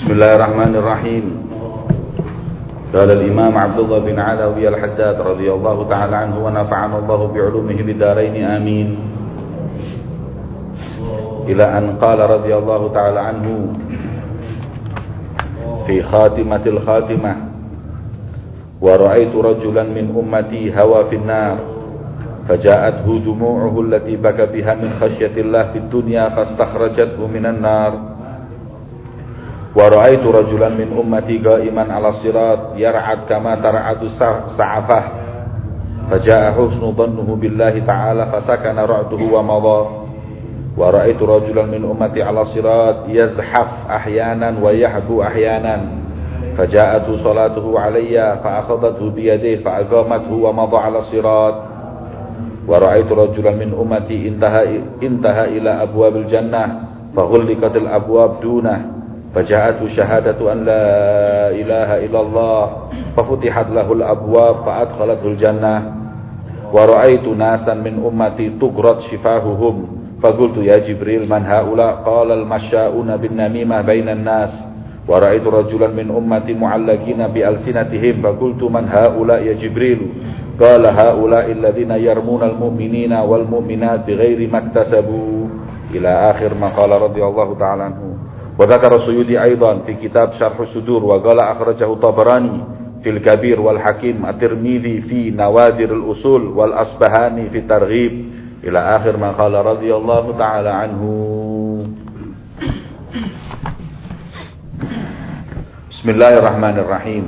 بسم الله الرحمن الرحيم قال الإمام عبد الله بن علوي الحداد رضي الله تعالى عنه ونفعنا الله بعلومه بدارين آمين إلى أن قال رضي الله تعالى عنه في خاتمة الخاتمة ورأيت رجلا من أمتي هوى في النار فجاءته دموعه التي بكى بها من خشية الله في الدنيا فاستخرجته من النار ورأيت رجلا من أمتي قائما على الصراط يرعد كما ترعد السعفة فجاء حسن ظنه بالله تعالى فسكن رعده ومضى. ورأيت رجلا من أمتي على الصراط يزحف أحيانا ويحبو أحيانا. فجاءته صلاته علي فأخذته بيديه فأقامته ومضى على الصراط. ورأيت رجلا من أمتي انتهى, انتهى إلى أبواب الجنة فغلقت الأبواب دونه. فجاءته شهادة أن لا إله إلا الله ففتحت له الأبواب فأدخلته الجنة. ورأيت ناسا من أمتي تقرض شفاههم فقلت يا جبريل من هؤلاء؟ قال المشاؤون بالنميمة بين الناس. ورأيت رجلا من أمتي معلقين بألسنتهم فقلت من هؤلاء يا جبريل؟ قال هؤلاء الذين يرمون المؤمنين والمؤمنات بغير ما اكتسبوا. إلى آخر ما قال رضي الله تعالى عنه. وذكر السيودي أيضا في كتاب شرح الصدور وقال أخرجه طبراني في الكبير والحكيم الترمذي في نوادر الأصول والأصبهاني في الترغيب إلى آخر ما قال رضي الله تعالى عنه. بسم الله الرحمن الرحيم.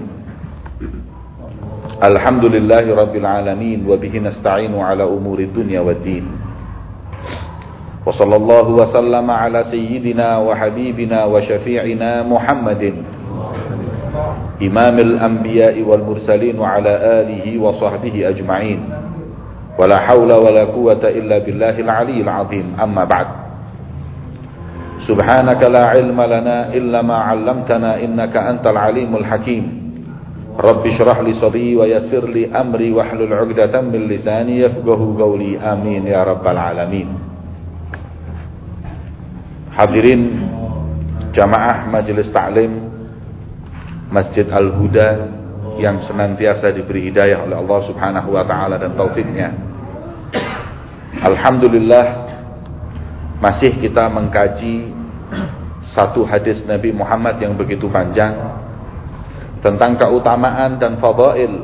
الحمد لله رب العالمين وبه نستعين على أمور الدنيا والدين. وصلى الله وسلم على سيدنا وحبيبنا وشفيعنا محمد. إمام الأنبياء والمرسلين وعلى آله وصحبه أجمعين. ولا حول ولا قوة إلا بالله العلي العظيم. أما بعد. سبحانك لا علم لنا إلا ما علمتنا إنك أنت العليم الحكيم. رب اشرح لي صدري ويسر لي أمري واحلل عقدة من لساني يفقه قولي. آمين يا رب العالمين. Hadirin jamaah majelis taklim Masjid Al-Huda yang senantiasa diberi hidayah oleh Allah Subhanahu wa taala dan taufiknya. Alhamdulillah masih kita mengkaji satu hadis Nabi Muhammad yang begitu panjang tentang keutamaan dan fadail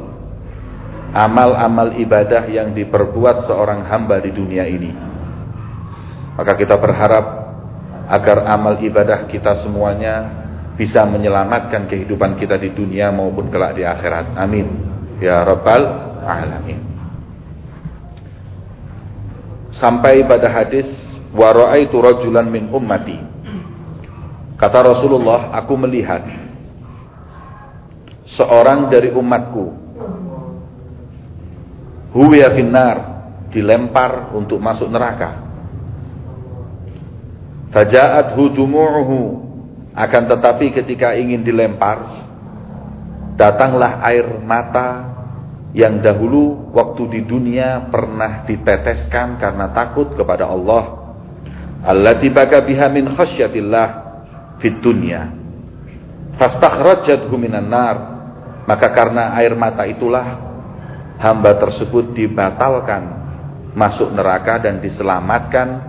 amal-amal ibadah yang diperbuat seorang hamba di dunia ini. Maka kita berharap agar amal ibadah kita semuanya bisa menyelamatkan kehidupan kita di dunia maupun kelak di akhirat. Amin. Ya Rabbal Alamin. Sampai pada hadis wa ra'aitu rajulan min ummati. Kata Rasulullah, aku melihat seorang dari umatku huwa finnar dilempar untuk masuk neraka. Faja'at hudumu'uhu akan tetapi ketika ingin dilempar datanglah air mata yang dahulu waktu di dunia pernah diteteskan karena takut kepada Allah. Allati baka biha min khasyatillah fid dunya. Fastakhrajathu minan nar. Maka karena air mata itulah hamba tersebut dibatalkan masuk neraka dan diselamatkan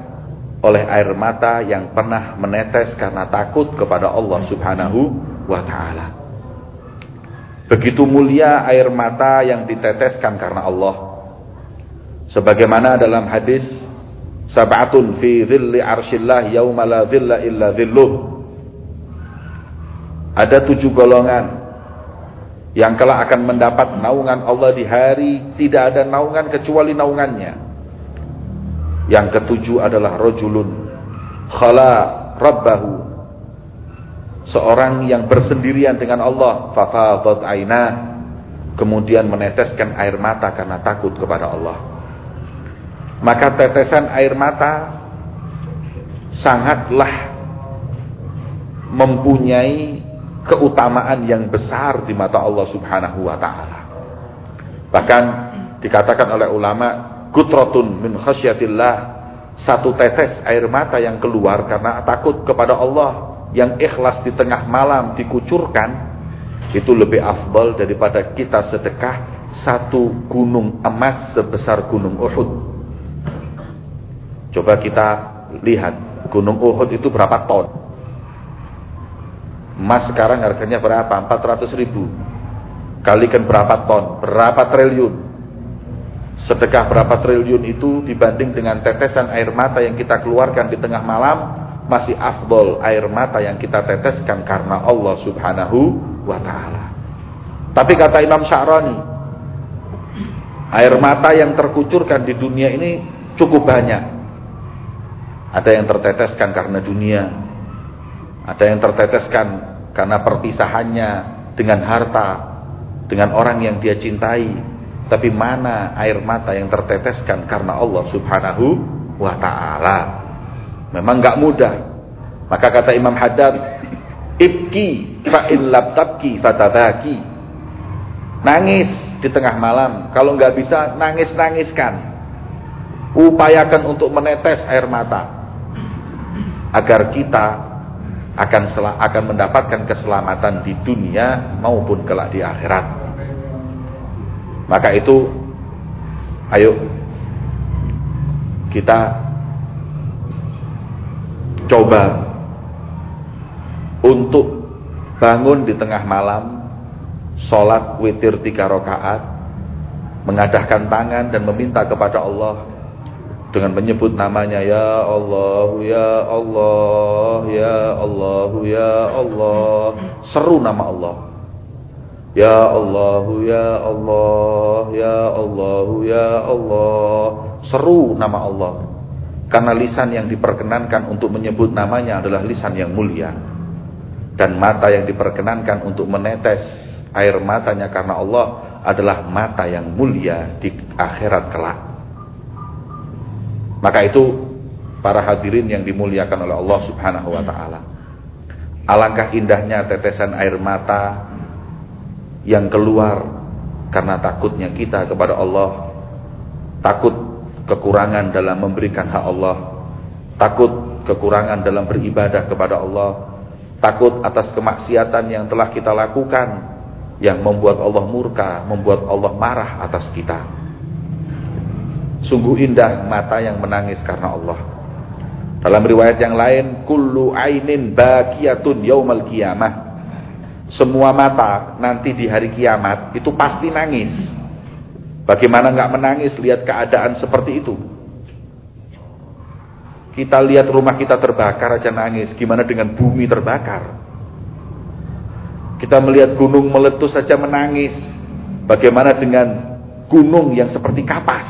oleh air mata yang pernah menetes karena takut kepada Allah Subhanahu wa taala. Begitu mulia air mata yang diteteskan karena Allah. Sebagaimana dalam hadis sab'atun fi dhilli arshillah yauma la dhilla illa dhilluh. Ada tujuh golongan yang kelak akan mendapat naungan Allah di hari tidak ada naungan kecuali naungannya. Yang ketujuh adalah rojulun khala rabbahu. Seorang yang bersendirian dengan Allah, fafadat aina, kemudian meneteskan air mata karena takut kepada Allah. Maka tetesan air mata sangatlah mempunyai keutamaan yang besar di mata Allah Subhanahu wa taala. Bahkan dikatakan oleh ulama Gutrotun min khasyatillah. Satu tetes air mata yang keluar karena takut kepada Allah. yang ikhlas di tengah malam dikucurkan itu lebih afdal daripada kita sedekah satu gunung emas sebesar gunung Uhud. Coba kita lihat gunung Uhud itu berapa ton? Emas sekarang harganya berapa? 400 ribu. Kalikan berapa ton? Berapa triliun? Sedekah berapa triliun itu dibanding dengan tetesan air mata yang kita keluarkan di tengah malam masih afdol air mata yang kita teteskan karena Allah subhanahu wa ta'ala. Tapi kata Imam Sya'rani, air mata yang terkucurkan di dunia ini cukup banyak. Ada yang terteteskan karena dunia. Ada yang terteteskan karena perpisahannya dengan harta, dengan orang yang dia cintai. Tapi mana air mata yang terteteskan karena Allah subhanahu wa ta'ala. Memang nggak mudah. Maka kata Imam Haddad, ibki fa in tabki fatabaki. Nangis di tengah malam. Kalau nggak bisa nangis-nangiskan. Upayakan untuk menetes air mata agar kita akan akan mendapatkan keselamatan di dunia maupun kelak di akhirat. Maka itu ayo kita coba untuk bangun di tengah malam, sholat witir tiga rakaat, mengadahkan tangan dan meminta kepada Allah dengan menyebut namanya ya Allah ya Allah ya Allah ya Allah. Seru nama Allah ya Allah ya Allah ya Allah ya Allah seru nama Allah karena lisan yang diperkenankan untuk menyebut namanya adalah lisan yang mulia. Dan mata yang diperkenankan untuk menetes air matanya karena Allah adalah mata yang mulia di akhirat kelak. Maka itu para hadirin yang dimuliakan oleh Allah Subhanahu wa taala. Alangkah indahnya tetesan air mata yang keluar karena takutnya kita kepada Allah, takut kekurangan dalam memberikan hak Allah, takut kekurangan dalam beribadah kepada Allah, takut atas kemaksiatan yang telah kita lakukan yang membuat Allah murka, membuat Allah marah atas kita. Sungguh indah mata yang menangis karena Allah. Dalam riwayat yang lain, kullu ainin bakiyatun yaumal qiyamah. Semua mata nanti di hari kiamat itu pasti nangis. Bagaimana nggak menangis lihat keadaan seperti itu? Kita lihat rumah kita terbakar aja nangis. Gimana dengan bumi terbakar? Kita melihat gunung meletus saja menangis. Bagaimana dengan gunung yang seperti kapas?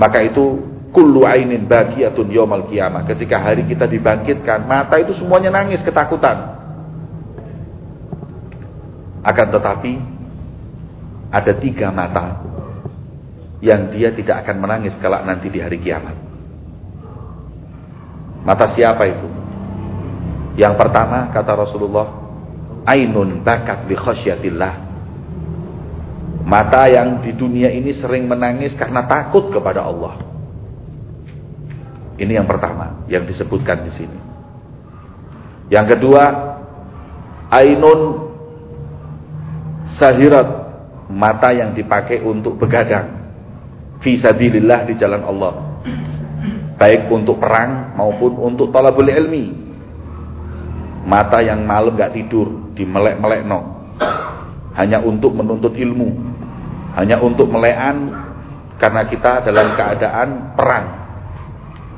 Maka itu kullu ainin bagiyatun yaumal qiyamah. Ketika hari kita dibangkitkan, mata itu semuanya nangis ketakutan. Akan tetapi ada tiga mata yang dia tidak akan menangis kelak nanti di hari kiamat. Mata siapa itu? Yang pertama kata Rasulullah, ainun bakat bi khasyatillah. Mata yang di dunia ini sering menangis karena takut kepada Allah. Ini yang pertama yang disebutkan di sini. Yang kedua, ainun sahirat mata yang dipakai untuk begadang. Fisabilillah di jalan Allah. Baik untuk perang maupun untuk talabul ilmi. Mata yang malam gak tidur di melek-melek no hanya untuk menuntut ilmu. Hanya untuk melean karena kita dalam keadaan perang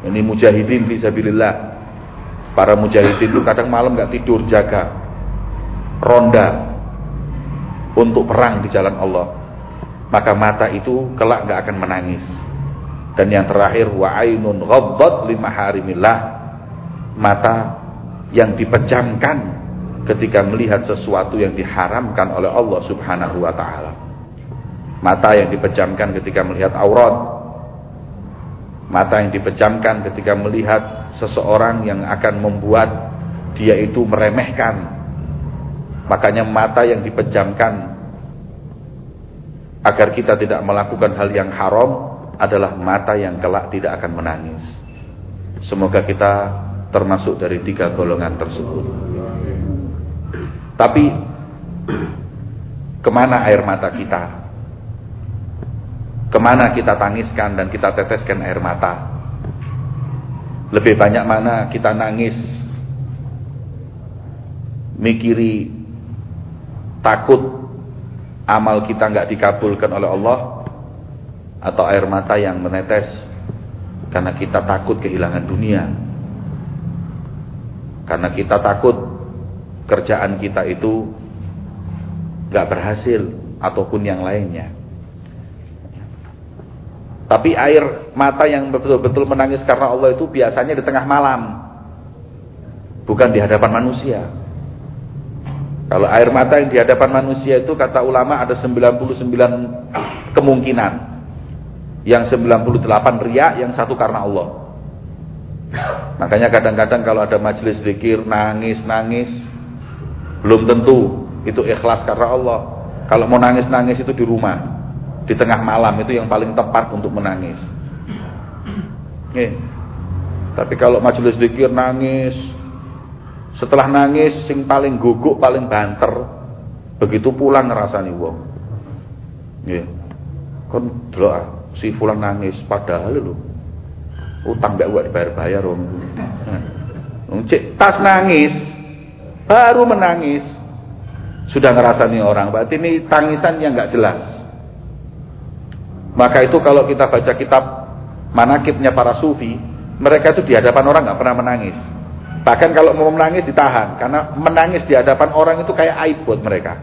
ini mujahidin fisabilillah para mujahidin itu kadang malam gak tidur jaga ronda untuk perang di jalan Allah. Maka mata itu kelak gak akan menangis. Dan yang terakhir wa ainun ghaddat limaharimillah mata yang dipejamkan ketika melihat sesuatu yang diharamkan oleh Allah Subhanahu wa taala. Mata yang dipejamkan ketika melihat aurat mata yang dipejamkan ketika melihat seseorang yang akan membuat dia itu meremehkan Makanya mata yang dipejamkan agar kita tidak melakukan hal yang haram adalah mata yang kelak tidak akan menangis. Semoga kita termasuk dari tiga golongan tersebut. Tapi ke mana air mata kita? Ke mana kita tangiskan dan kita teteskan air mata? Lebih banyak mana kita nangis Mikiri Takut Amal kita nggak dikabulkan oleh Allah Atau air mata yang menetes Karena kita takut kehilangan dunia Karena kita takut Kerjaan kita itu nggak berhasil Ataupun yang lainnya tapi air mata yang betul-betul menangis karena Allah itu biasanya di tengah malam. Bukan di hadapan manusia. Kalau air mata yang di hadapan manusia itu kata ulama ada 99 kemungkinan. Yang 98 riak, yang satu karena Allah. Makanya kadang-kadang kalau ada majelis zikir nangis-nangis belum tentu itu ikhlas karena Allah. Kalau mau nangis-nangis itu di rumah di tengah malam itu yang paling tepat untuk menangis. Nih. Tapi kalau majelis zikir nangis, setelah nangis sing paling guguk, paling banter, begitu pulang ngerasani wong. Nggih. Kon delok si pulang nangis padahal lho utang mbak buat bayar-bayar wong. Cek tas nangis, baru menangis. Sudah ngerasani orang, berarti ini tangisan yang nggak jelas. Maka itu kalau kita baca kitab manakibnya para sufi, mereka itu di hadapan orang nggak pernah menangis. Bahkan kalau mau menangis ditahan, karena menangis di hadapan orang itu kayak aib buat mereka.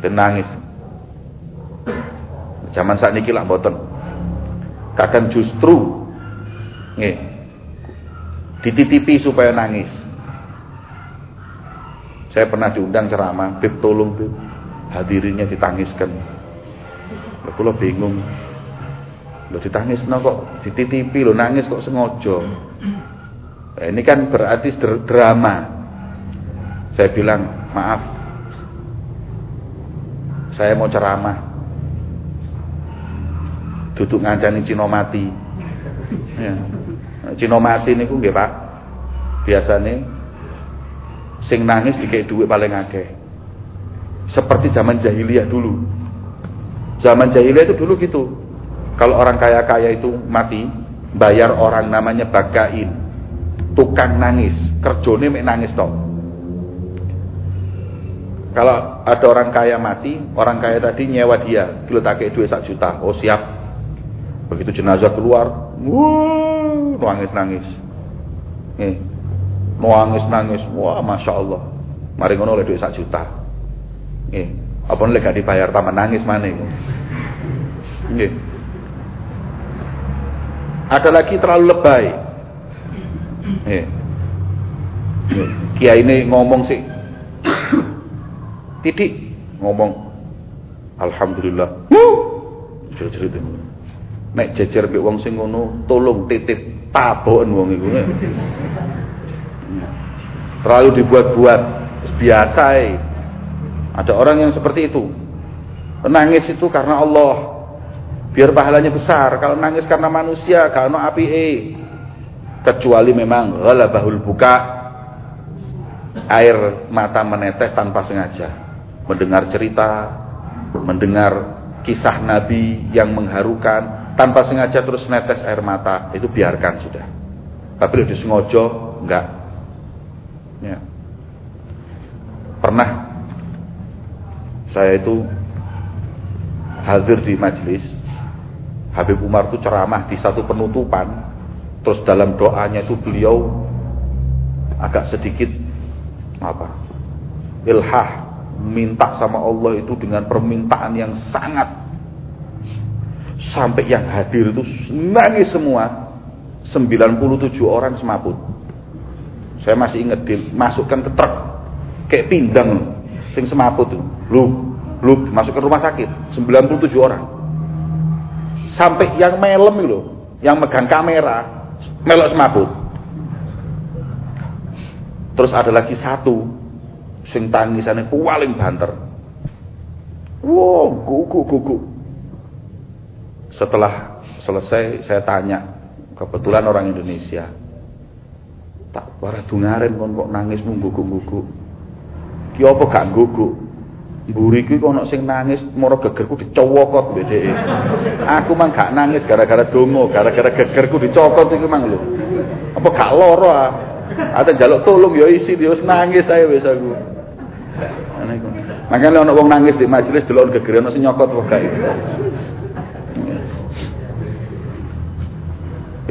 Dan nangis. Zaman saat ini lah boten. Kadang justru nih, dititipi supaya nangis. Saya pernah diundang ceramah, Bib tolong Bib, hadirinnya ditangiskan. Lha kula bingung. Lho ditangisno kok dititipi lho nangis kok sengaja. Nah, ini kan berarti drama. Saya bilang, "Maaf. Saya mau ceramah." Duduk ngancani Cino mati. Ya. Cino mati niku nggih, Pak. Biasanya sing nangis dikek duit paling akeh. Seperti zaman jahiliyah dulu. Zaman jahiliyah itu dulu gitu. Kalau orang kaya-kaya itu mati, bayar orang namanya bagain. Tukang nangis, kerjone mek nangis toh. Kalau ada orang kaya mati, orang kaya tadi nyewa dia, diletake duit sak juta. Oh siap. Begitu jenazah keluar, wuh, nangis-nangis. Eh, nangis-nangis. Wah, Masya Allah. Mari ngono oleh duit juta. Eh, apa nek gak dibayar taman nangis mana? Nggih. Ada lagi terlalu lebay. Nggih. Kiai ini ngomong sih. Titik ngomong Alhamdulillah. Jerit-jerit. Nek jejer mbek wong sing ngono, tolong titip taboken wong iku. Terlalu dibuat-buat biasa eh. Ada orang yang seperti itu. Menangis itu karena Allah. Biar pahalanya besar. Kalau nangis karena manusia, kalau api eh. Kecuali memang bahul buka. Air mata menetes tanpa sengaja. Mendengar cerita, mendengar kisah Nabi yang mengharukan, tanpa sengaja terus netes air mata, itu biarkan sudah. Tapi udah disengaja, enggak. Ya. Pernah saya itu hadir di majelis. Habib Umar itu ceramah di satu penutupan. Terus dalam doanya itu beliau agak sedikit apa ilhah minta sama Allah itu dengan permintaan yang sangat. Sampai yang hadir itu nangis semua. 97 orang semaput. Saya masih ingat dimasukkan ke truk kayak pindang sing semaput tuh. Lu, lu masuk ke rumah sakit 97 orang. Sampai yang melem itu yang megang kamera melok semaput. Terus ada lagi satu sing tangisannya paling banter. Wow, gugu gugu. Setelah selesai saya tanya, kebetulan orang Indonesia. Tak para dungaren kon kok nangis ngguguk-guguk. Ki apa gak guguk? Mburi kuwi ana sing nangis mara gegerku dicowokot mbek Aku mang gak nangis gara-gara donga, gara-gara gegerku dicokot iki mang lho. Apa gak lara ah? Ate jaluk tolong ya isi dia wis nangis saya wis aku. Makanya ana wong nangis di majelis delok geger ana sing nyokot gak.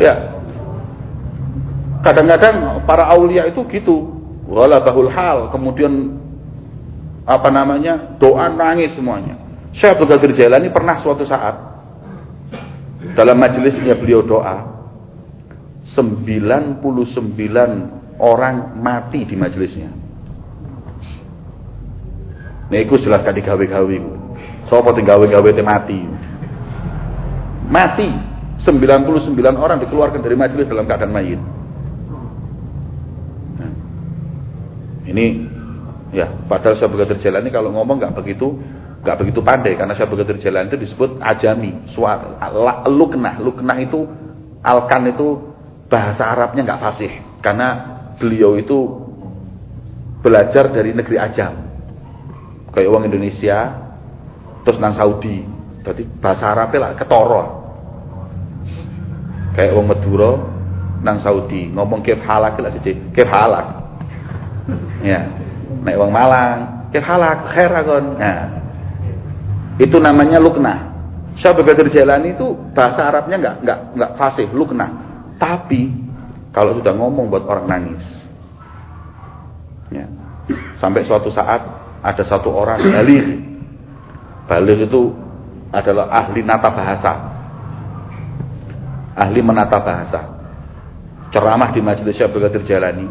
Ya. Kadang-kadang para aulia itu gitu. Wala hal, kemudian apa namanya? doa nangis semuanya. Syekh Abdul Qadir Jailani pernah suatu saat dalam majelisnya beliau doa 99 orang mati di majelisnya. Nah, itu jelas kan digawe-gawe. Sopo gawe-gawe mati. Mati. 99 orang dikeluarkan dari majelis dalam keadaan mayit. Nah, ini ya, padahal saya begitu jalan ini kalau ngomong nggak begitu nggak begitu pandai. Karena saya begitu jalan itu disebut ajami, suara luknah, luknah itu alkan itu bahasa Arabnya nggak fasih. Karena beliau itu belajar dari negeri ajam. Kayak orang Indonesia terus nang Saudi. Jadi bahasa Arabnya lah ketoro. Kayak wong Madura nang Saudi. Ngomong kef halak lah sih kef ya naik wong Malang. Kef halak khair akon nah itu namanya lukna Syabab Jalan itu bahasa Arabnya nggak nggak nggak fasih lukna tapi kalau sudah ngomong buat orang nangis ya sampai suatu saat ada satu orang balik balik itu adalah ahli nata bahasa. Ahli menata bahasa. Ceramah di majelis Syekh Abdul Jalani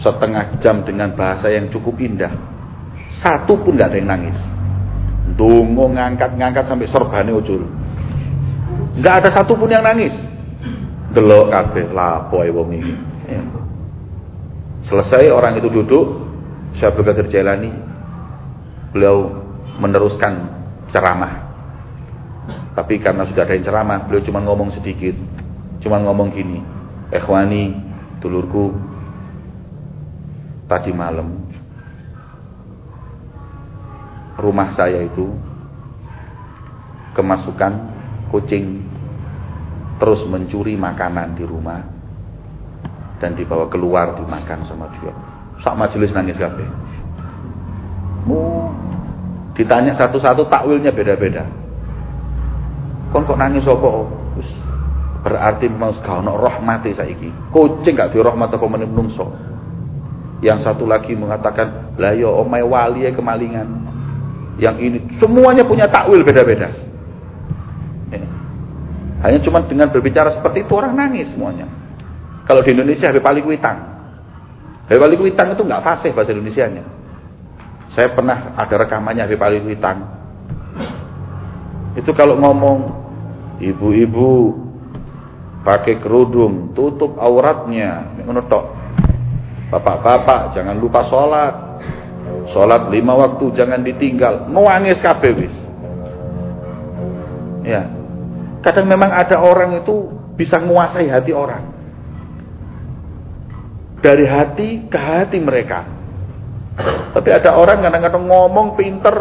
setengah jam dengan bahasa yang cukup indah. Satu pun nggak ada yang nangis. Dungo ngangkat-ngangkat sampai sorbane ucul. Nggak ada satu pun yang nangis. Delok kabeh lapo wong ini. Ya. Selesai orang itu duduk, Syekh Abdul Jalani beliau meneruskan ceramah tapi karena sudah ada yang ceramah, beliau cuma ngomong sedikit. Cuma ngomong gini, Ikhwani, dulurku, tadi malam rumah saya itu kemasukan kucing terus mencuri makanan di rumah dan dibawa keluar dimakan sama dia. Sak majelis nangis kabeh. Ditanya satu-satu takwilnya beda-beda kon kok nangis apa berarti memang gak ono rahmati saiki kucing gak di rahmat apa menungso yang satu lagi mengatakan lah yo ya, omai wali ya kemalingan. Yang ini semuanya punya takwil beda-beda. Ya. hanya cuma dengan berbicara seperti itu orang nangis semuanya. Kalau di Indonesia Habib Ali Kuitang. Habib Ali Kuitang itu nggak fasih bahasa Indonesia nya saya pernah ada rekamannya Habib Ali Kuitang. Itu kalau ngomong Ibu-ibu pakai kerudung, tutup auratnya, ngono Bapak-bapak jangan lupa sholat. Sholat lima waktu jangan ditinggal. Nuangis kabeh. Ya. Kadang memang ada orang itu bisa menguasai hati orang. Dari hati ke hati mereka. Tapi ada orang kadang-kadang ngomong pinter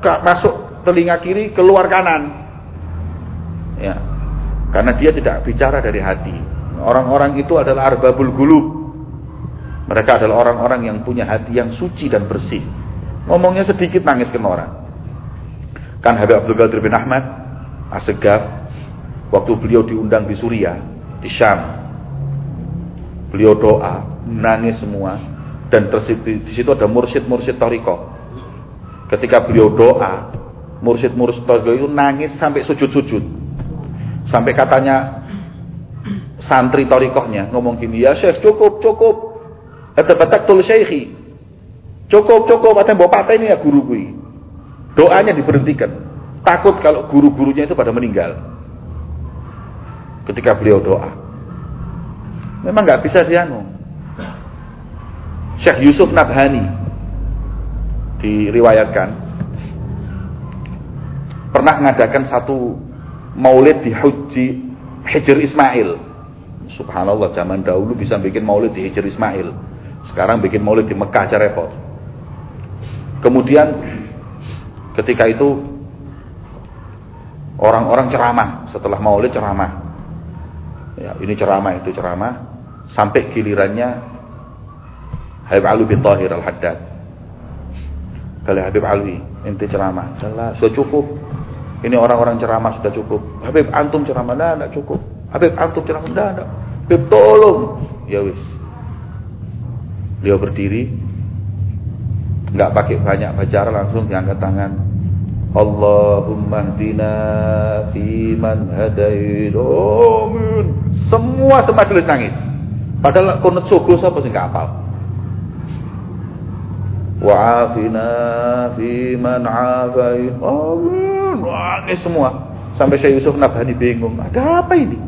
masuk telinga kiri keluar kanan. Ya. Karena dia tidak bicara dari hati. Orang-orang itu adalah arbabul gulub. Mereka adalah orang-orang yang punya hati yang suci dan bersih. Ngomongnya sedikit nangis ke orang. Kan Habib Abdul Qadir bin Ahmad Asegaf waktu beliau diundang di Suriah, di Syam. Beliau doa, nangis semua dan di situ ada mursyid-mursyid Toriko. Ketika beliau doa, mursyid-mursyid Toriko itu nangis sampai sujud-sujud. Sampai katanya santri torikohnya ngomong gini, ya Syekh cukup, cukup. Batak tul syekhi. Cukup, cukup. Atau bawa patah ini ya guru gue. Doanya diberhentikan. Takut kalau guru-gurunya itu pada meninggal. Ketika beliau doa. Memang nggak bisa dianu. Syekh Yusuf Nabhani diriwayatkan pernah mengadakan satu maulid di Haji Hijr Ismail. Subhanallah zaman dahulu bisa bikin maulid di Hijr Ismail. Sekarang bikin maulid di Mekah aja repot. Kemudian ketika itu orang-orang ceramah setelah maulid ceramah. Ya, ini ceramah itu ceramah sampai gilirannya Habib Ali bin Tahir Al-Haddad. Kali Habib Ali, inti ceramah. Jelas, sudah cukup. Ini orang-orang ceramah sudah cukup. Habib antum ceramah, nah, enggak cukup. Habib antum ceramah, enggak, enggak. Habib tolong. Ya wis. Beliau berdiri, enggak pakai banyak bicara langsung diangkat tangan. Allahumma hdina fi man hadait. Amin. Semua semajelis nangis. Padahal kunut subuh siapa sih enggak hafal. Wa'afina fi man afait. Amin. Nangis semua. Sampai Syekh Yusuf Nabhani bingung. Ada apa ini?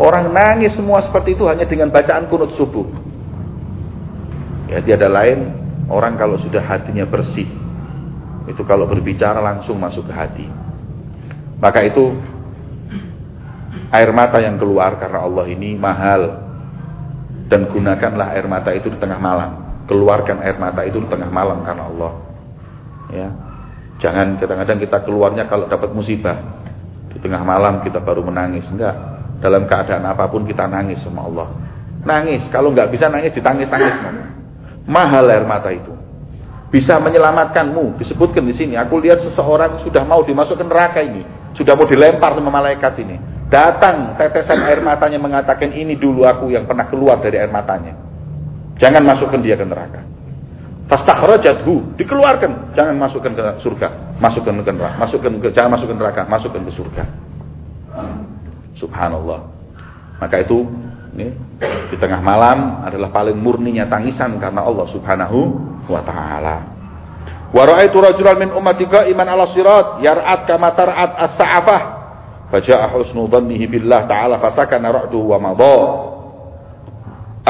Orang nangis semua seperti itu hanya dengan bacaan kunut subuh. Ya tiada lain orang kalau sudah hatinya bersih. Itu kalau berbicara langsung masuk ke hati. Maka itu air mata yang keluar karena Allah ini mahal. Dan gunakanlah air mata itu di tengah malam keluarkan air mata itu di tengah malam karena Allah. Ya. Jangan kadang-kadang kita keluarnya kalau dapat musibah. Di tengah malam kita baru menangis. Enggak. Dalam keadaan apa pun kita nangis sama Allah. Nangis. Kalau enggak bisa nangis ditangis-tangis. Mahal air mata itu. Bisa menyelamatkanmu. Disebutkan di sini. Aku lihat seseorang sudah mau dimasukkan neraka ini. Sudah mau dilempar sama malaikat ini. Datang tetesan air matanya mengatakan ini dulu aku yang pernah keluar dari air matanya. Jangan masukkan dia ke neraka. Fastakhrajathu, dikeluarkan, jangan masukkan ke surga, masukkan ke neraka, masukkan ke jangan masukkan neraka, masukkan ke surga. Subhanallah. Maka itu di tengah malam adalah paling murninya tangisan karena Allah Subhanahu wa taala. Wa ra'aitu rajulan min ummati iman ala sirat yar'at kama tar'at as-sa'afah. Faja'a husnu dhannihi billah ta'ala fasakana ra'duhu wa madha.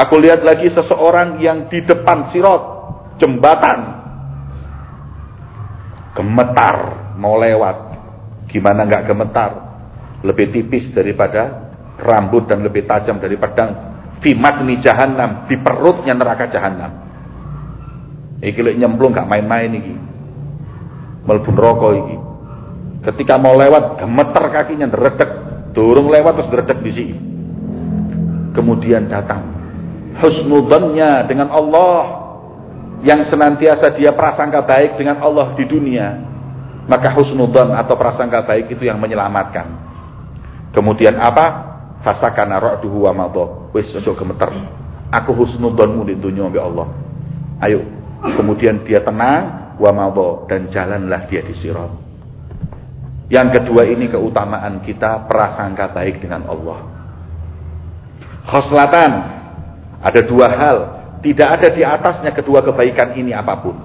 Aku lihat lagi seseorang yang di depan sirot, jembatan. Gemetar, mau lewat. Gimana nggak gemetar? Lebih tipis daripada rambut dan lebih tajam dari pedang. Fimat ini jahanam, di perutnya neraka jahanam. Iki lek nyemplung gak main-main iki. Melbun rokok iki. Ketika mau lewat gemeter kakinya deredek, durung lewat terus deredek di sini. Kemudian datang husnudzannya dengan Allah yang senantiasa dia prasangka baik dengan Allah di dunia maka husnudzan atau prasangka baik itu yang menyelamatkan kemudian apa fasakana ra'duhu wa madha. Wis ojo gemeter. Aku husnudzanmu di dunia ya Allah. Ayo kemudian dia tenang wa madha dan jalanlah dia di sirat. Yang kedua ini keutamaan kita prasangka baik dengan Allah. Khoslatan ada dua hal, tidak ada di atasnya kedua kebaikan ini apa pun.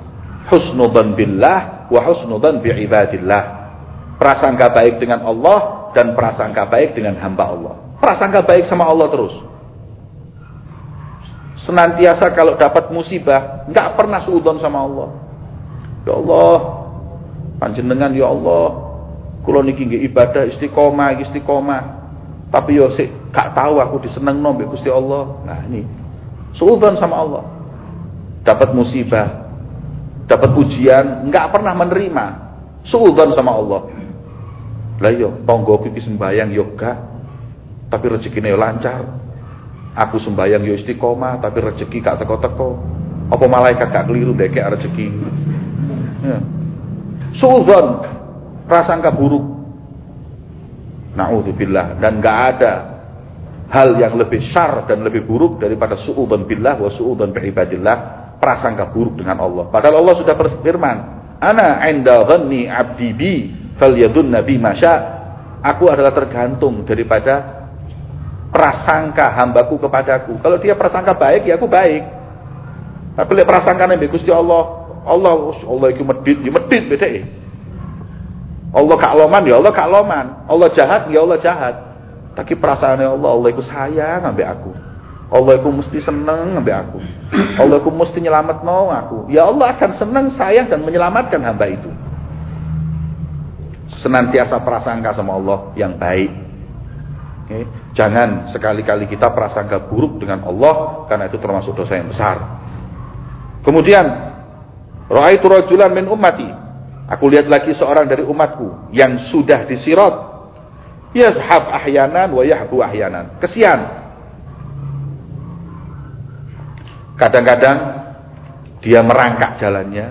Husnudzan billah wa husnudzan bi'ibadillah. Prasangka baik dengan Allah dan prasangka baik dengan hamba Allah. Prasangka baik sama Allah terus. Senantiasa kalau dapat musibah, nggak pernah suudon sama Allah. Ya Allah, panjenengan ya Allah, kula niki ibadah istiqomah, istiqomah. Tapi yo sik gak tahu aku diseneng nombe Gusti Allah. Nah ini Suudzon sama Allah. Dapat musibah, dapat ujian, nggak pernah menerima. Suudzon sama Allah. Lah yo, iya, tonggo iki sembayang yoga, tapi rezekine yo lancar. Aku sembayang yo istiqomah, tapi rezeki gak teko-teko. Apa malaikat gak keliru dekek rezeki? Ya. Suudzon, prasangka buruk. Nauzubillah dan nggak ada hal yang lebih syar dan lebih buruk daripada su'udan billah wa su'udan bi'ibadillah prasangka buruk dengan Allah padahal Allah sudah berfirman ana inda dhanni abdi bi falyadun nabi masya aku adalah tergantung daripada prasangka hambaku kepadaku kalau dia prasangka baik ya aku baik tapi lihat prasangka nabi Gusti Allah Allah Allah itu medit ya medit beda Allah kakloman ya Allah kakloman Allah jahat ya Allah jahat tapi perasaannya Allah, Allah itu sayang sampai aku. Allah itu mesti seneng sampai aku. Allah itu mesti nyelamat no aku. Ya Allah akan senang, sayang dan menyelamatkan hamba itu. Senantiasa prasangka sama Allah yang baik. Okay. Jangan sekali-kali kita prasangka buruk dengan Allah karena itu termasuk dosa yang besar. Kemudian, ra'aitu rajulan min ummati. Aku lihat lagi seorang dari umatku yang sudah disirat. Yazhab ahyanan wa yahbu ahyanan. Kesian. Kadang-kadang dia merangkak jalannya.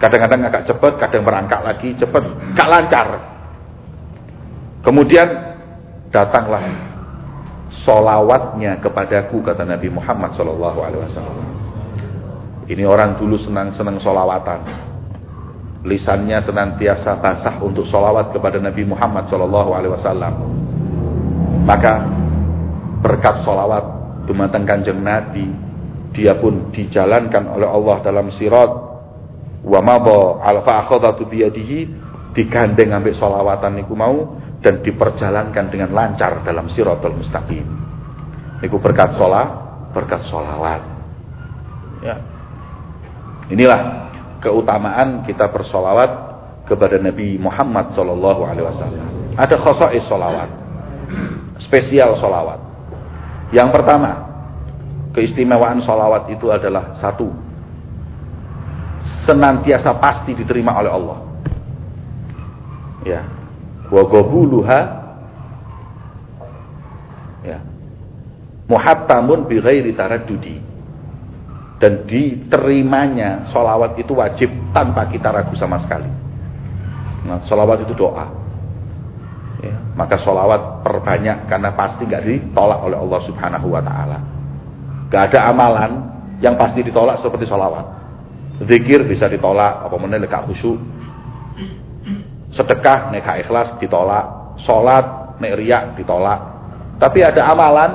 Kadang-kadang agak cepat, kadang merangkak lagi cepat, gak lancar. Kemudian datanglah solawatnya kepadaku kata Nabi Muhammad Wasallam. Ini orang dulu senang-senang solawatan, lisannya senantiasa basah untuk solawat kepada Nabi Muhammad Wasallam. Maka berkat solawat dumateng kanjeng Nabi, dia pun dijalankan oleh Allah dalam sirat wa mabo alfa akhadatu biyadihi digandeng ambil solawatan niku mau dan diperjalankan dengan lancar dalam siratul mustaqim. Niku berkat sholat, berkat sholawat. Ya. Inilah keutamaan kita bersolawat kepada Nabi Muhammad Sallallahu Alaihi Wasallam. Ada khosais solawat, spesial solawat. Yang pertama, keistimewaan solawat itu adalah satu, senantiasa pasti diterima oleh Allah. Ya, wa qabuluha ya. Muhattamun bi ghairi taraddudi. Dan diterimanya solawat itu wajib tanpa kita ragu sama sekali. Nah solawat itu doa. Ya, maka solawat perbanyak karena pasti nggak ditolak oleh Allah subhanahu wa ta'ala. Gak ada amalan yang pasti ditolak seperti solawat zikir bisa ditolak apa menilai gak khusyuk Sedekah nek ikhlas ditolak, salat nek riak ditolak. Tapi ada amalan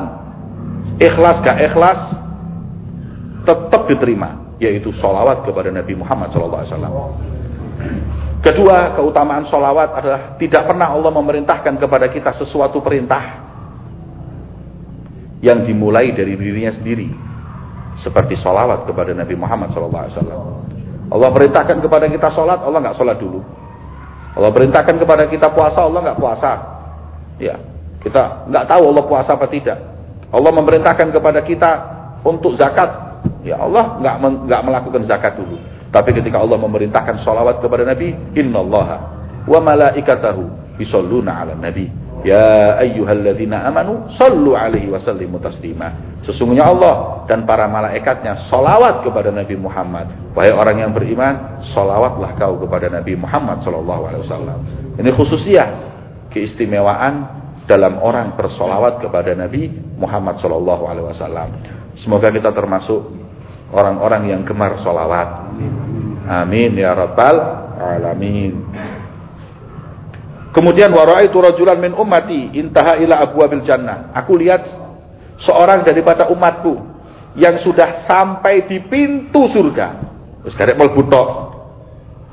ikhlas gak ikhlas tetap diterima, yaitu solawat kepada Nabi Muhammad SAW. Kedua, keutamaan solawat adalah tidak pernah Allah memerintahkan kepada kita sesuatu perintah yang dimulai dari dirinya sendiri. Seperti solawat kepada Nabi Muhammad SAW. Allah perintahkan kepada kita sholat, Allah nggak sholat dulu. Allah perintahkan kepada kita puasa, Allah nggak puasa. Ya, kita nggak tahu Allah puasa apa tidak. Allah memerintahkan kepada kita untuk zakat, ya Allah nggak nggak melakukan zakat dulu. Tapi ketika Allah memerintahkan salawat kepada Nabi, Inna Allah wa malaikatahu yusalluna ala Nabi. Ya ayyuhalladzina amanu sallu alaihi wa sallimu taslima. Sesungguhnya Allah dan para malaikatnya salawat kepada Nabi Muhammad. Wahai orang yang beriman, salawatlah kau kepada Nabi Muhammad sallallahu alaihi wasallam. Ini khususiah keistimewaan dalam orang bersolawat kepada Nabi Muhammad sallallahu alaihi wasallam. Semoga kita termasuk orang-orang yang gemar solawat. Amin ya rabbal alamin. Kemudian warai rajulan min ummati intaha ila abwabil jannah. Aku lihat seorang daripada umatku yang sudah sampai di pintu surga. Wis karek mlebu tok.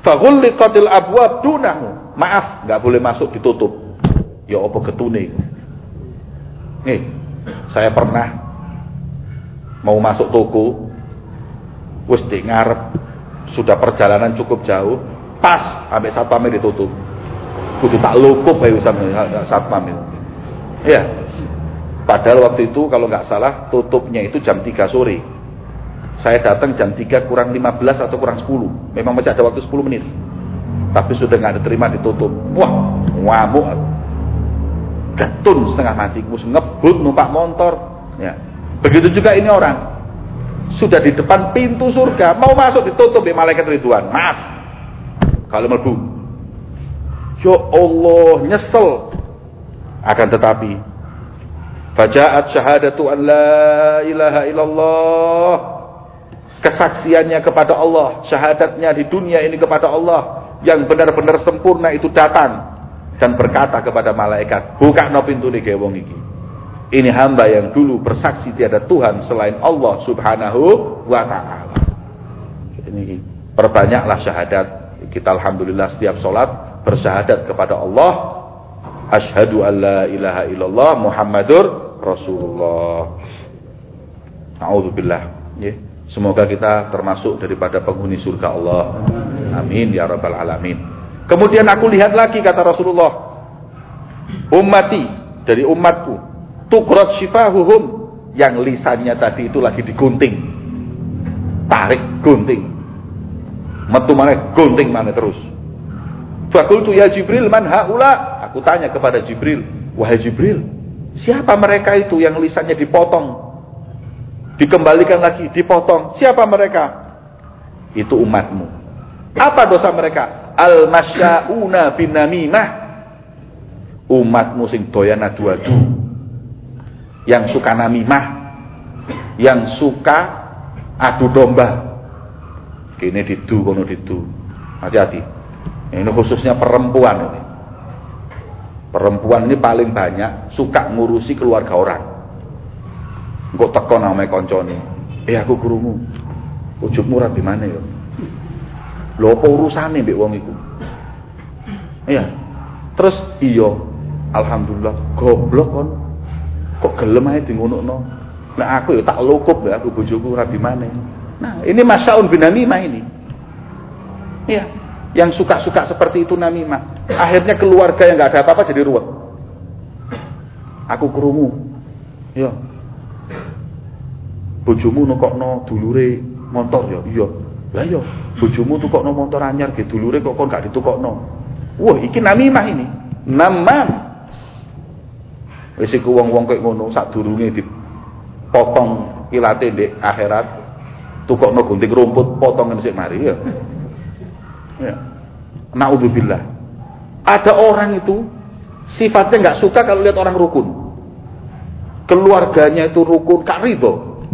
Faghulliqatil abwab dunahu. Maaf, nggak boleh masuk ditutup. Ya apa getune Nih, saya pernah mau masuk toko wis di sudah perjalanan cukup jauh pas sampai satpamnya ditutup kudu tak lukup ya satpam itu. Ya. Padahal waktu itu kalau nggak salah tutupnya itu jam 3 sore. Saya datang jam 3 kurang 15 atau kurang 10. Memang masih ada waktu 10 menit. Tapi sudah nggak diterima ditutup. Wah, ngamuk Getun setengah mati, mus ngebut numpak motor. Ya. Begitu juga ini orang. Sudah di depan pintu surga, mau masuk ditutup di malaikat Ridwan. Maaf. Kalau melbu Ya Allah, nyesel. Akan tetapi, Fajaat syahadatu an la ilaha illallah. Kesaksiannya kepada Allah, syahadatnya di dunia ini kepada Allah yang benar-benar sempurna itu datang dan berkata kepada malaikat, "Buka no pintu di gewong iki." Ini hamba yang dulu bersaksi tiada Tuhan selain Allah Subhanahu wa taala. Ini perbanyaklah syahadat. Kita alhamdulillah setiap sholat bersyahadat kepada Allah asyhadu alla ilaha illallah muhammadur rasulullah naudzubillah ya semoga kita termasuk daripada penghuni surga Allah amin ya rabbal alamin kemudian aku lihat lagi kata Rasulullah ummati dari umatku. Tukrot syifahuhum. Yang lisannya tadi itu lagi digunting. Tarik, gunting. Metu mana, gunting mana terus. Fakultu ya Jibril man haula. Aku tanya kepada Jibril. Wahai Jibril, siapa mereka itu yang lisannya dipotong? Dikembalikan lagi, dipotong. Siapa mereka? Itu umatmu. Apa dosa mereka? Al-masya'una bin namimah umatmu sing doyan adu-adu yang suka namimah yang suka adu domba kini didu kono didu hati-hati ini khususnya perempuan ini. Perempuan ini paling banyak suka ngurusi keluarga orang. Kok teko namanya konconi eh aku gurumu. Ujungmu di mana ya? Lho apa urusane mbek wong iku? Iya. Terus iya Alhamdulillah goblok kon. Kok gelem ae di ngono Nah aku ya tak lukup ya aku bojoku ora mana. Nah, ini masyaun bin namimah ini. Iya, yang suka-suka seperti itu namimah. Akhirnya keluarga yang nggak ada apa-apa jadi ruwet. Aku kerungu. Ya. Bojomu nukokno dulure motor ya. Iya. Lah iya, bojomu tukokno motor anyar ge dulure kok kon gak ditukokno. Wah, iki namimah ini. Namam Wis iku wong-wong koyo ngono sadurunge dipotong kilate ndek akhirat tukokno gunting rumput potong sik mari ya. Ya. Naudzubillah. Ada orang itu sifatnya nggak suka kalau lihat orang rukun. Keluarganya itu rukun kak ridho.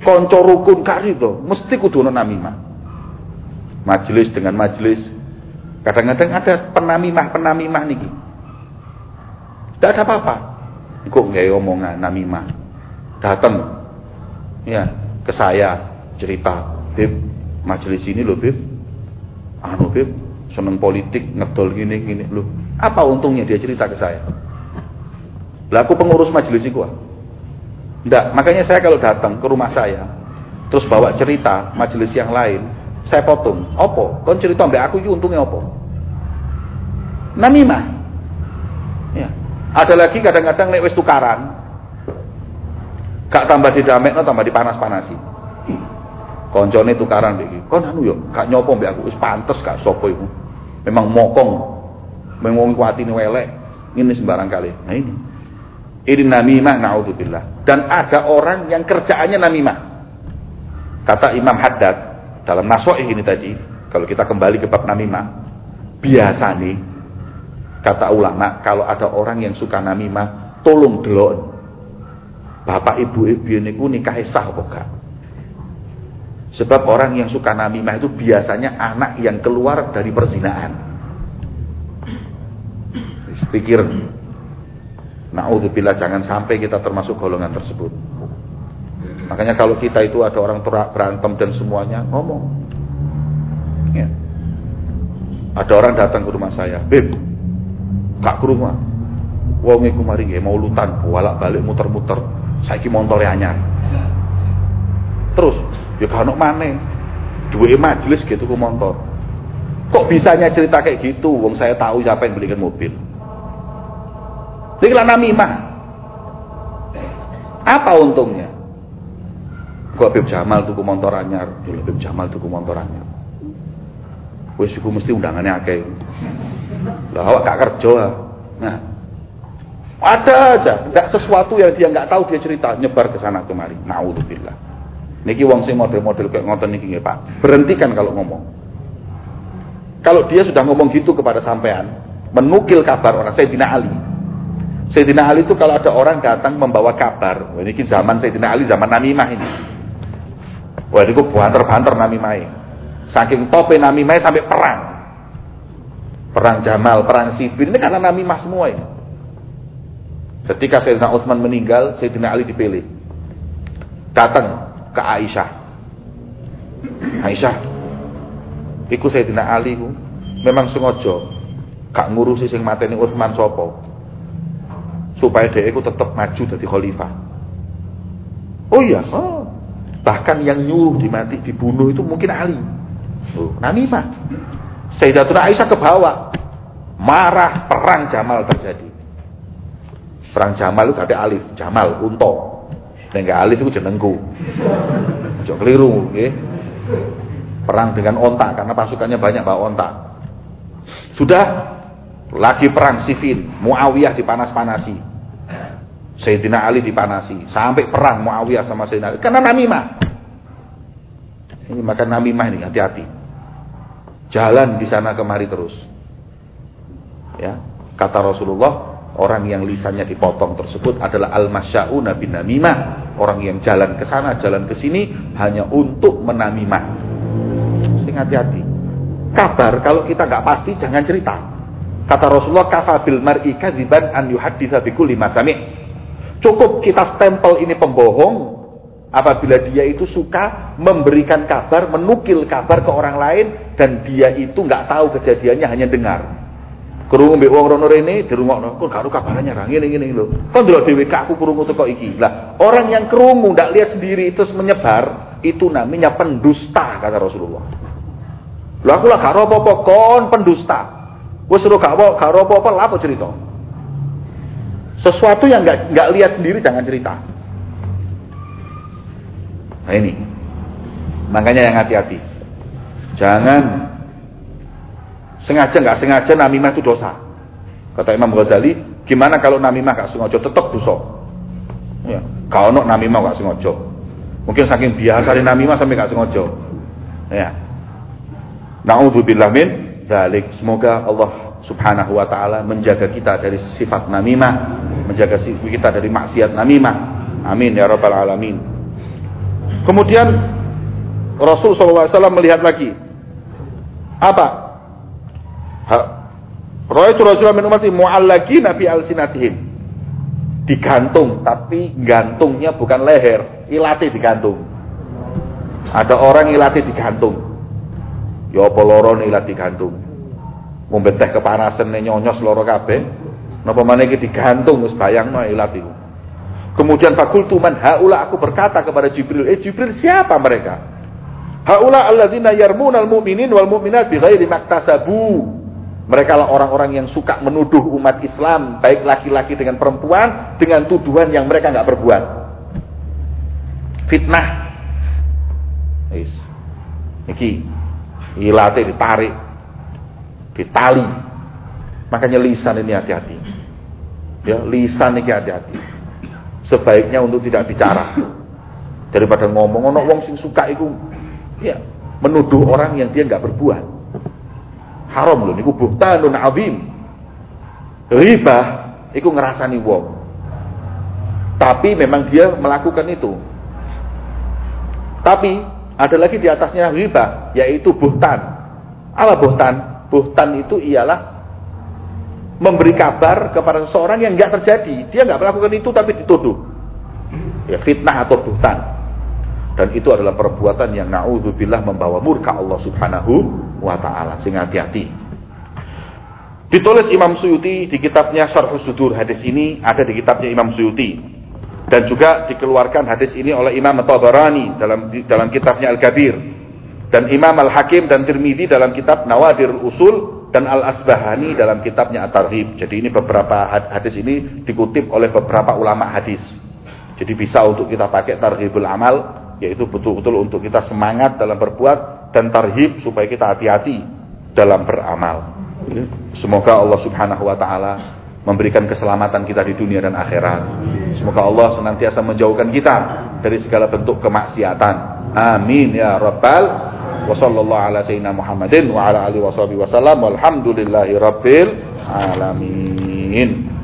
Konco rukun kak ridho. Mesti kudu namimah. Majelis dengan majelis. Kadang-kadang ada penamimah-penamimah niki. Tidak ada apa-apa kok nggak omongan namimah datang ya ke saya cerita Bib majelis ini loh Bib anu Bib seneng politik ngedol gini gini. Loh apa untungnya dia cerita ke saya? Lah pengurus majelis itu Enggak, makanya saya kalau datang ke rumah saya terus bawa cerita majelis yang lain saya potong. Opo kon cerita mbak aku itu untungnya opo namimah. Ya. Ada lagi kadang-kadang nek wis tukaran. Gak tambah didamek, no, tambah dipanas-panasi. Koncone tukaran iki. Kon anu yo, gak nyopo mbek aku wis pantes gak sapa. Memang mokong. Memang kuatine welek. Ini sembarang kali. Nah ini. Ini namimah naudzubillah. Dan ada orang yang kerjaannya namimah. Kata Imam Haddad dalam Nasoih ini tadi, kalau kita kembali ke bab namimah, biasa nih Kata ulama, kalau ada orang yang suka namimah, tolong delok. Bapak ibu ibu niku nikah sah apa gak? Sebab orang yang suka namimah itu biasanya anak yang keluar dari perzinaan. Pikir, Na'udzubillah jangan sampai kita termasuk golongan tersebut. Makanya kalau kita itu ada orang berantem dan semuanya ngomong. Ya. Ada orang datang ke rumah saya, Beb, Gak krungu. Wong iku mari nggih mau lutan, bolak-balik muter-muter. Saiki montore anyar. Terus ya gak ono maneh. Duwe majelis gitu ku motor. Kok bisanya cerita kayak gitu? Wong saya tahu siapa yang belikan mobil. Ini lah namimah. Apa untungnya? Kok Habib Jamal tuku motor anyar, ya Habib Jamal tuku motor anyar. Wis iku mesti undangannya akeh. Lah awak gak kerja. Nah, ada aja, nggak sesuatu yang dia nggak tahu dia cerita nyebar ke sana kemari. Nauzubillah. Niki wong sing model-model kayak ngoten niki nggih, Pak. Berhentikan kalau ngomong. Kalau dia sudah ngomong gitu kepada sampean, menukil kabar orang Sayyidina Ali. Sayyidina Ali itu kalau ada orang datang membawa kabar, ini zaman Sayyidina Ali zaman Namimah ini. Wah ini banter-banter Namimah. Saking tope Namimah sampai perang. Perang Jamal, perang Sifin ini karena namimah semua ini. Ketika Sayyidina Utsman meninggal, Sayyidina Ali dipilih. Datang ke Aisyah. Aisyah, iku Sayyidina Ali ku memang sengaja gak ngurusi sing mateni Utsman sapa. Supaya dia itu tetap maju jadi khalifah. Oh iya, oh. bahkan yang nyuruh dimati dibunuh itu mungkin Ali. Oh, namimah. Sayyidatuna Aisyah ke bawah. Marah, perang Jamal terjadi. Perang Jamal itu ada alif, Jamal unta. Nek alif itu jenengku. Ojo keliru nggih. Perang dengan ontak karena pasukannya banyak bawa ontak. Sudah lagi perang sifin, Muawiyah dipanas-panasi. Sayyidina Ali dipanasi, sampai perang Muawiyah sama Sayyidina Ali karena namimah. Ini makan namimah ini hati-hati. Jalan di sana kemari terus. Ya, kata Rasulullah, orang yang lisannya dipotong tersebut adalah al-masya'una bin namimah. Orang yang jalan ke sana, jalan ke sini hanya untuk menamimah. Sing hati-hati. Kabar kalau kita nggak pasti jangan cerita. Kata Rasulullah, kafa bil mar'i kadziban an yuhadditsa bi kulli Cukup kita stempel ini pembohong apabila dia itu suka memberikan kabar, menukil kabar ke orang lain dan dia itu nggak tahu kejadiannya hanya dengar. Krungu mbek wong rono rene dirungokno, kok kabarnya ra ngene ngene lho. Kok ndelok dhewe aku krungu teko iki. Lah, orang yang krungu ndak lihat sendiri terus menyebar, itu namanya pendusta kata Rasulullah. Lah aku lah gak apa-apa kon pendusta. Wis suruh gak gak apa-apa lah apa cerita. Sesuatu yang nggak nggak lihat sendiri jangan cerita. Nah ini. Makanya yang hati-hati. Jangan sengaja nggak sengaja namimah itu dosa. Kata Imam Ghazali, gimana kalau namimah gak sengaja tetap dosa. Ya, kalau nak namimah gak sengaja. Mungkin saking biasa di namimah sampai gak sengaja. Ya. Nauzubillah min. Semoga Allah Subhanahu wa taala menjaga kita dari sifat namimah, menjaga kita dari maksiat namimah. Amin ya rabbal alamin. Kemudian Rasul SAW melihat lagi. Apa? Roy Rasulullah min mu'allaki nabi al-sinatihim. Digantung, tapi gantungnya bukan leher, ilati digantung. Ada orang ilati digantung. Ya apa ilati digantung. Mumbeteh kepanasan nyonyos loro kabeh. Napa maneh iki digantung wis bayangno ilati. Kemudian fakultu man haula aku berkata kepada Jibril, "Eh Jibril, siapa mereka?" Haula alladzina yarmunal mu'minin wal mu'minat bighairi maktasabu. Mereka lah orang-orang yang suka menuduh umat Islam, baik laki-laki dengan perempuan, dengan tuduhan yang mereka nggak berbuat. Fitnah. Is. Iki ilate ditarik, ditali. Makanya lisan ini hati-hati. Ya, lisan ini hati-hati sebaiknya untuk tidak bicara daripada ngomong ono wong sing suka itu ya menuduh orang yang dia nggak berbuat haram loh niku buhtanun azim riba itu ngerasani wong tapi memang dia melakukan itu tapi ada lagi di atasnya riba yaitu buhtan apa buhtan buhtan itu ialah memberi kabar kepada seseorang yang nggak terjadi. Dia nggak melakukan itu tapi dituduh. Ya fitnah atau buhtan. Dan itu adalah perbuatan yang na'udzubillah membawa murka Allah Subhanahu wa taala. Sing hati-hati. Ditulis Imam Suyuti di kitabnya Syarh Sudur hadis ini ada di kitabnya Imam Suyuti dan juga dikeluarkan hadis ini oleh Imam Tabarani dalam dalam kitabnya Al-Kabir dan Imam Al-Hakim dan Tirmidzi dalam kitab Nawadir Usul dan Al-Asbahani dalam kitabnya At-Tarhib. Jadi ini beberapa hadis ini dikutip oleh beberapa ulama hadis. Jadi bisa untuk kita pakai tarhibul amal, yaitu betul-betul untuk kita semangat dalam berbuat dan tarhib supaya kita hati-hati dalam beramal. Semoga Allah Subhanahu wa taala memberikan keselamatan kita di dunia dan akhirat. Semoga Allah senantiasa menjauhkan kita dari segala bentuk kemaksiatan. Amin ya rabbal wa sallallahu ala sayyidina Muhammadin wa ala alihi wasallam walhamdulillahi rabbil alamin